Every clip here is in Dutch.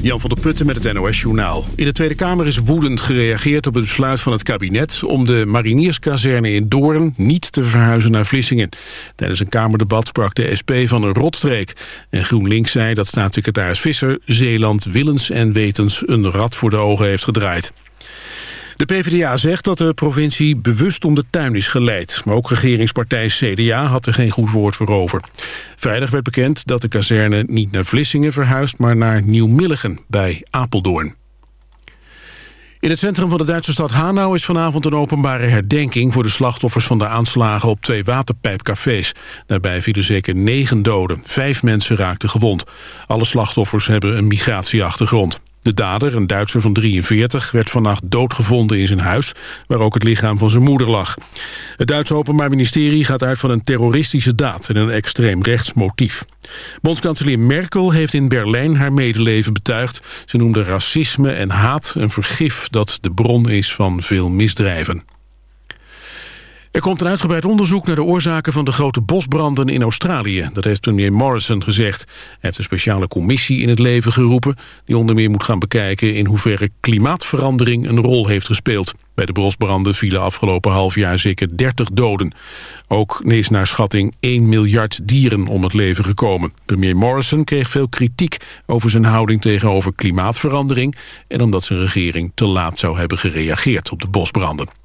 Jan van der Putten met het NOS-journaal. In de Tweede Kamer is woedend gereageerd op het besluit van het kabinet... om de marinierskazerne in Doorn niet te verhuizen naar Vlissingen. Tijdens een Kamerdebat sprak de SP van een rotstreek. En GroenLinks zei dat staatssecretaris Visser... Zeeland willens en wetens een rad voor de ogen heeft gedraaid. De PvdA zegt dat de provincie bewust om de tuin is geleid. Maar ook regeringspartij CDA had er geen goed woord voor over. Vrijdag werd bekend dat de kazerne niet naar Vlissingen verhuist... maar naar Nieuw-Milligen bij Apeldoorn. In het centrum van de Duitse stad Hanau is vanavond een openbare herdenking voor de slachtoffers van de aanslagen op twee waterpijpcafés. Daarbij vielen zeker negen doden. Vijf mensen raakten gewond. Alle slachtoffers hebben een migratieachtergrond. De dader, een Duitser van 43, werd vannacht doodgevonden in zijn huis... waar ook het lichaam van zijn moeder lag. Het Duitse Openbaar Ministerie gaat uit van een terroristische daad... en een extreem rechts motief. Bondskanselier Merkel heeft in Berlijn haar medeleven betuigd. Ze noemde racisme en haat een vergif dat de bron is van veel misdrijven. Er komt een uitgebreid onderzoek naar de oorzaken van de grote bosbranden in Australië. Dat heeft premier Morrison gezegd. Hij heeft een speciale commissie in het leven geroepen... die onder meer moet gaan bekijken in hoeverre klimaatverandering een rol heeft gespeeld. Bij de bosbranden vielen afgelopen half jaar zeker 30 doden. Ook is naar schatting 1 miljard dieren om het leven gekomen. Premier Morrison kreeg veel kritiek over zijn houding tegenover klimaatverandering... en omdat zijn regering te laat zou hebben gereageerd op de bosbranden.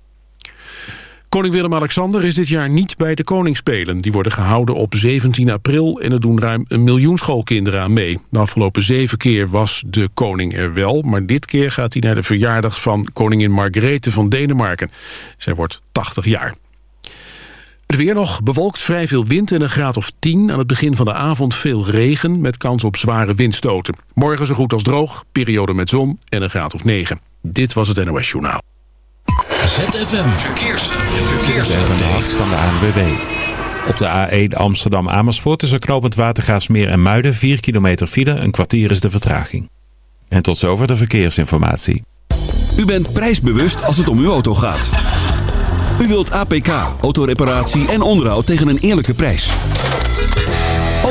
Koning Willem-Alexander is dit jaar niet bij de Koningsspelen. Die worden gehouden op 17 april en er doen ruim een miljoen schoolkinderen aan mee. De afgelopen zeven keer was de koning er wel... maar dit keer gaat hij naar de verjaardag van koningin Margrethe van Denemarken. Zij wordt 80 jaar. Het weer nog bewolkt, vrij veel wind en een graad of 10. Aan het begin van de avond veel regen met kans op zware windstoten. Morgen zo goed als droog, periode met zon en een graad of 9. Dit was het NOS Journaal. ZFM Verkeers. Verkeersupdate van de ANWB. Op de A1 Amsterdam-Amersfoort is er knopend Watergaasmeer en Muiden 4 kilometer file. Een kwartier is de vertraging. En tot zover de verkeersinformatie. U bent prijsbewust als het om uw auto gaat. U wilt APK, autoreparatie en onderhoud tegen een eerlijke prijs.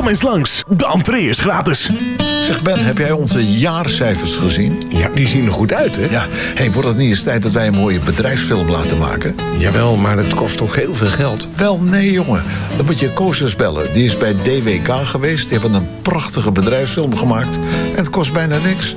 Kom eens langs, de entree is gratis. Zeg Ben, heb jij onze jaarcijfers gezien? Ja, die zien er goed uit, hè? Ja, hey, wordt het niet eens tijd dat wij een mooie bedrijfsfilm laten maken? Jawel, maar het kost toch heel veel geld? Wel, nee jongen. Dan moet je Koosjes bellen. Die is bij DWK geweest. Die hebben een prachtige bedrijfsfilm gemaakt. En het kost bijna niks.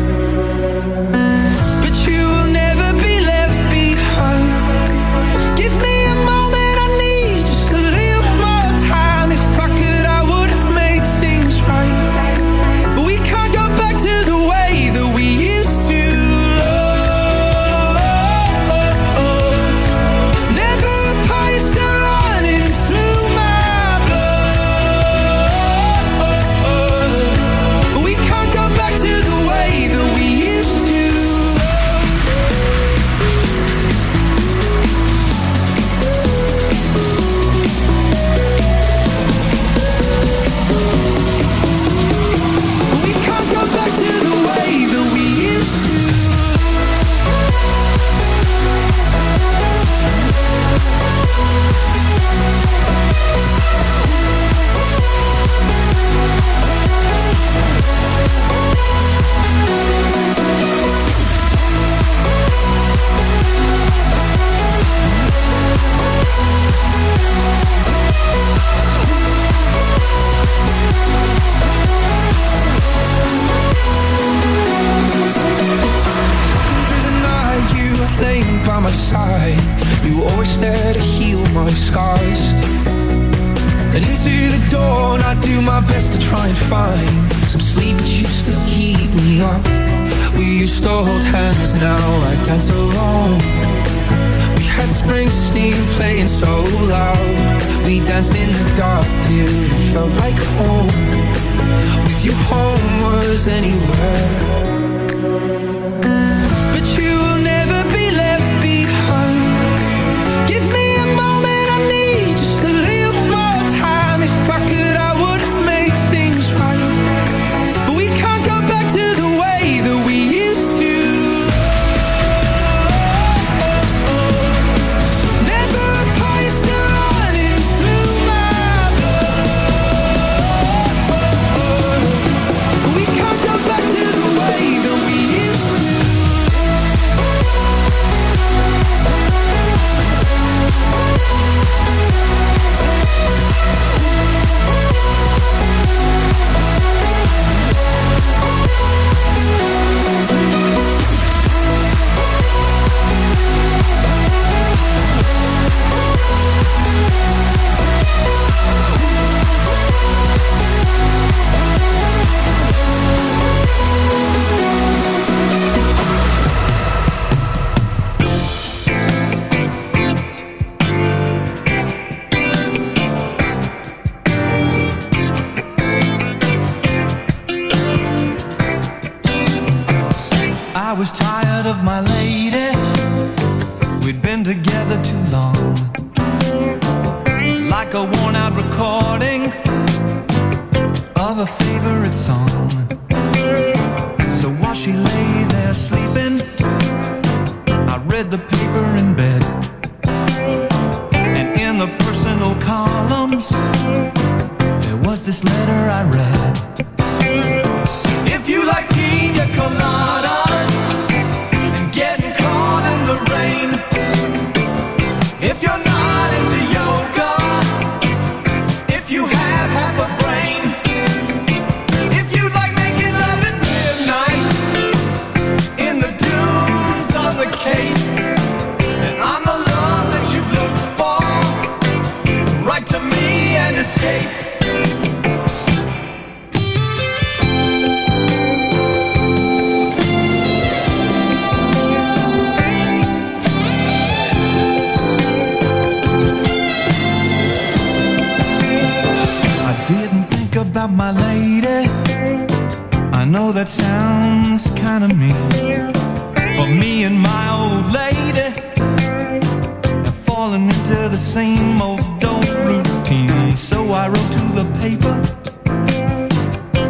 falling into the same old dull routine. So I wrote to the paper,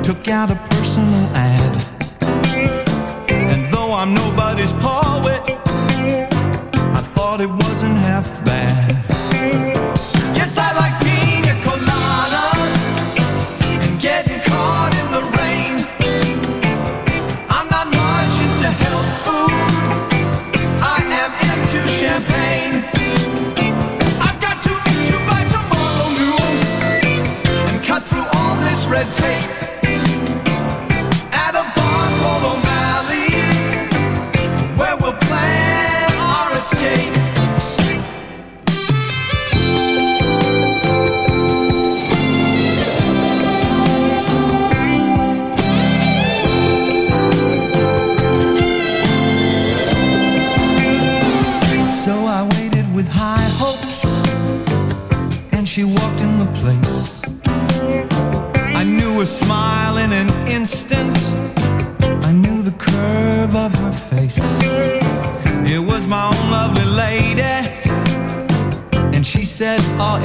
took out a personal ad. And though I'm nobody's poet, I thought it wasn't half bad.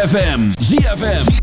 ZFM. ZFM.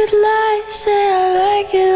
could lie, say I like it.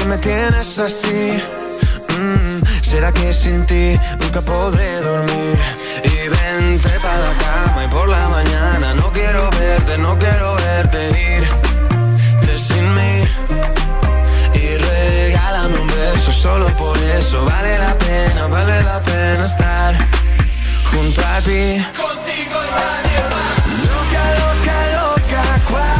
que me tienes así. Mm, Será que sin ti nunca podré dormir. Y vente para la cama y por la mañana no quiero verte, no quiero verte irte sin mí. Y regálame un beso, solo por eso vale la pena, vale la pena estar junto a ti. Contigo y nadie más. Loca, loca, loca, cual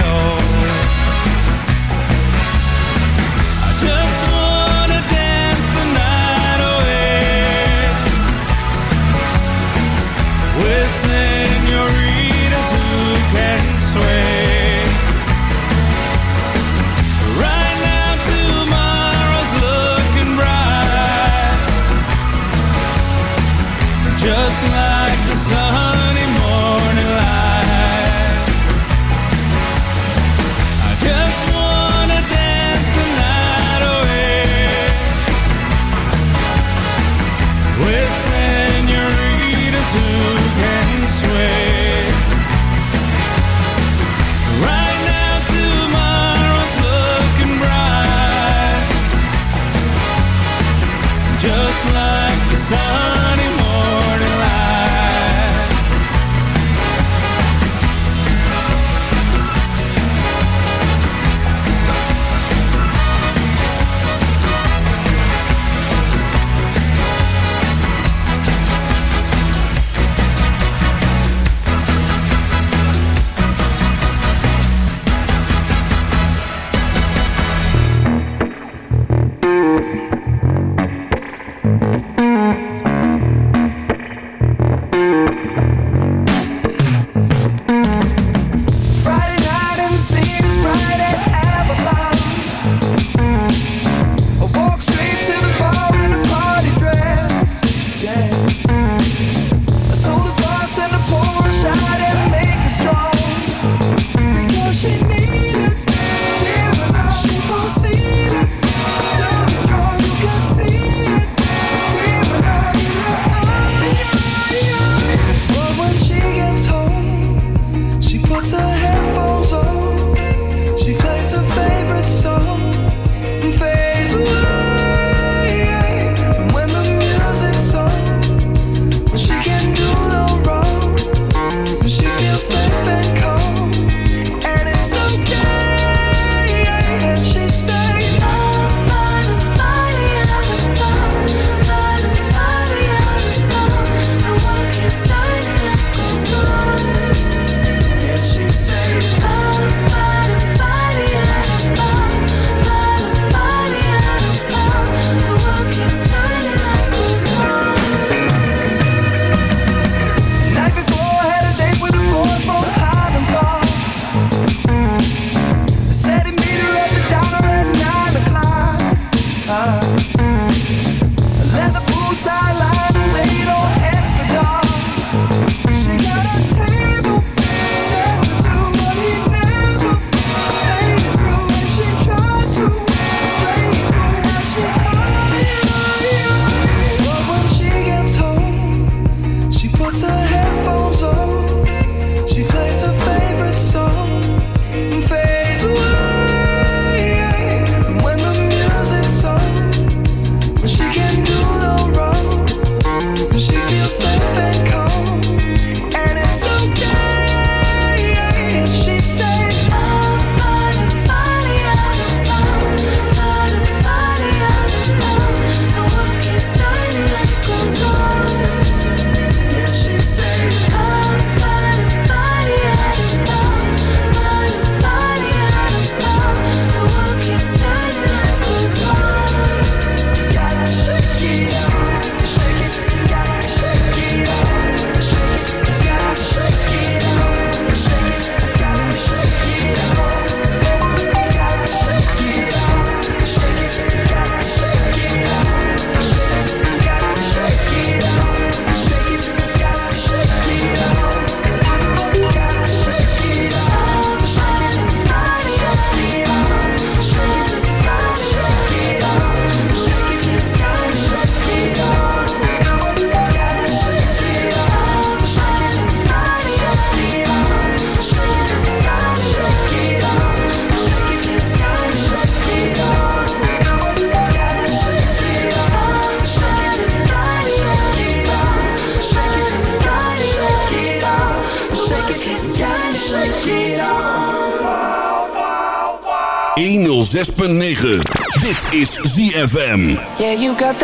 106.9. Dit is ZFM. Yeah, you got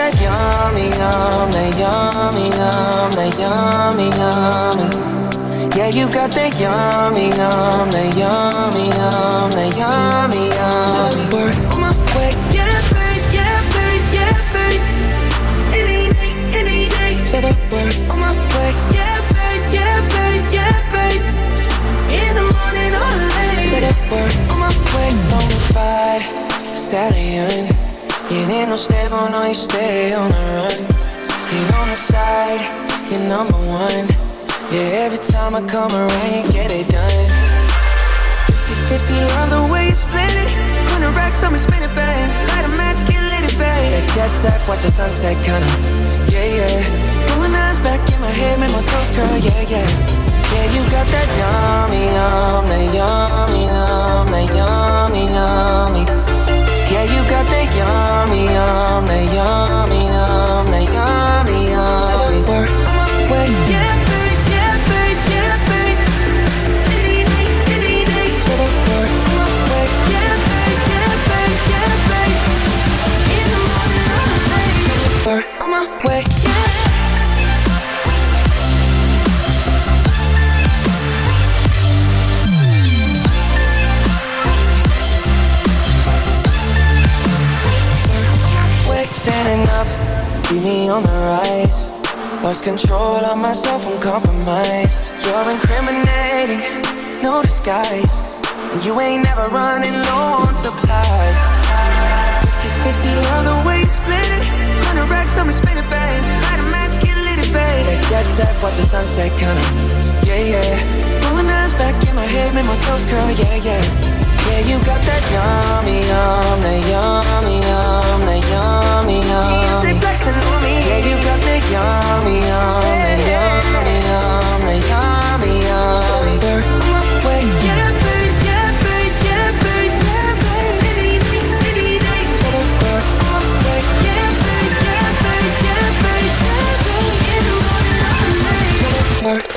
come around, get it done. 50 50, love the way you split it. 100 racks, I'ma spin it, babe. Light a match, get lit, it, babe. That jet set, watch the sunset, kinda. Yeah, yeah. Pulling eyes back in my head, make my toes curl, yeah, yeah. Yeah, you got that yummy, yum, that yummy, yum, that yummy, yummy. Yeah, you got that yummy, yum, that yummy, yum, that yummy, Lost control of myself, I'm compromised. You're incriminating, no disguise. And you ain't never running low on supplies. 50 50, love the way you split it. 100 racks, I'ma spin it, babe. Light a match, get lit, it, babe. That jet set, watch the sunset, kinda. Yeah, yeah. Pulling eyes back in my head, make my toes curl, yeah, yeah. Yeah, you got that yummy, yum, that yummy, yum, that yummy, yum. Yeah, you got that yummy, yum, that yummy, yum, that yummy, yum. Word on my way. Yeah, part.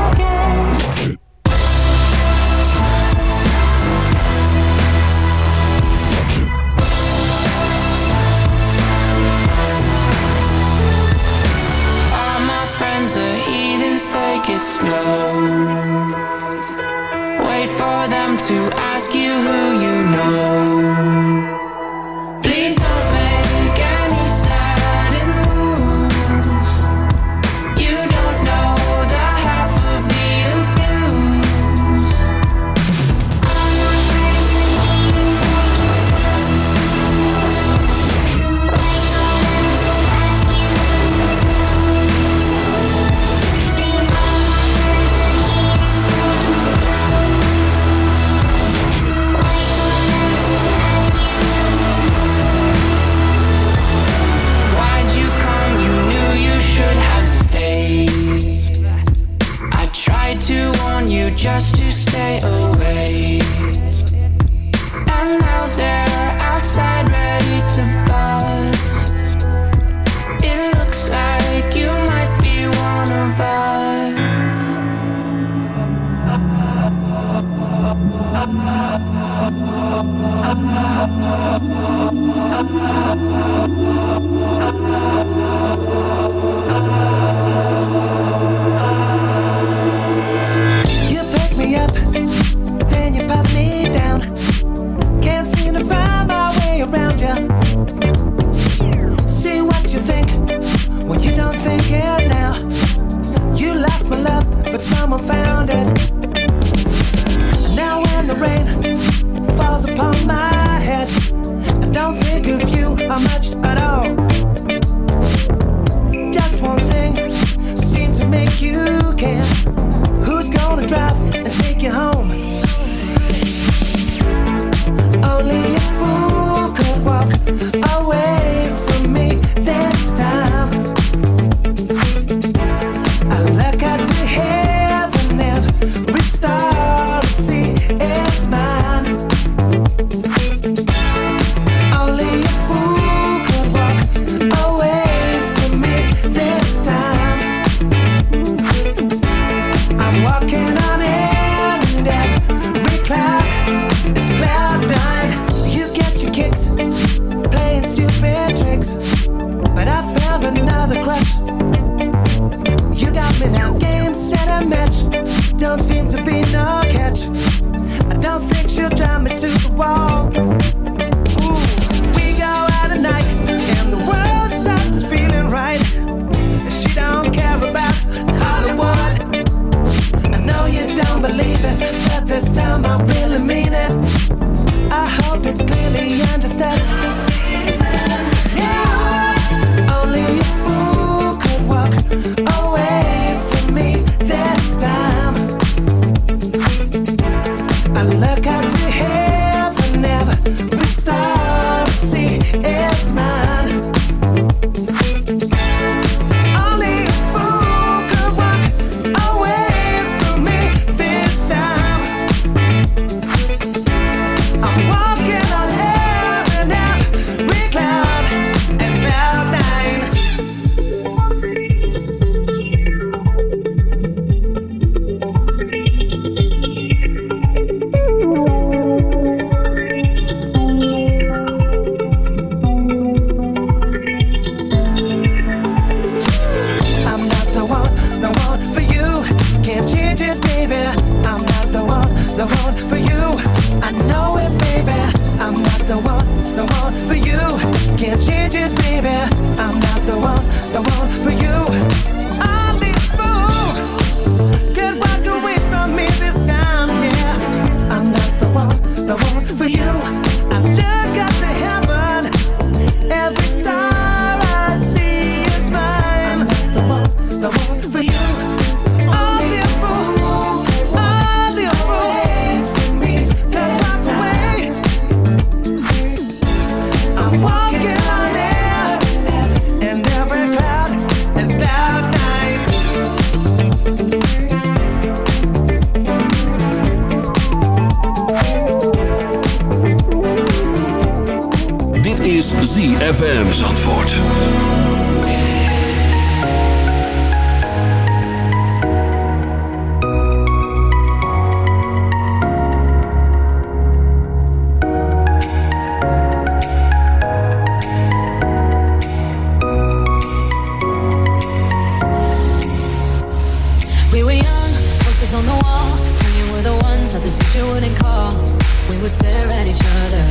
Each other,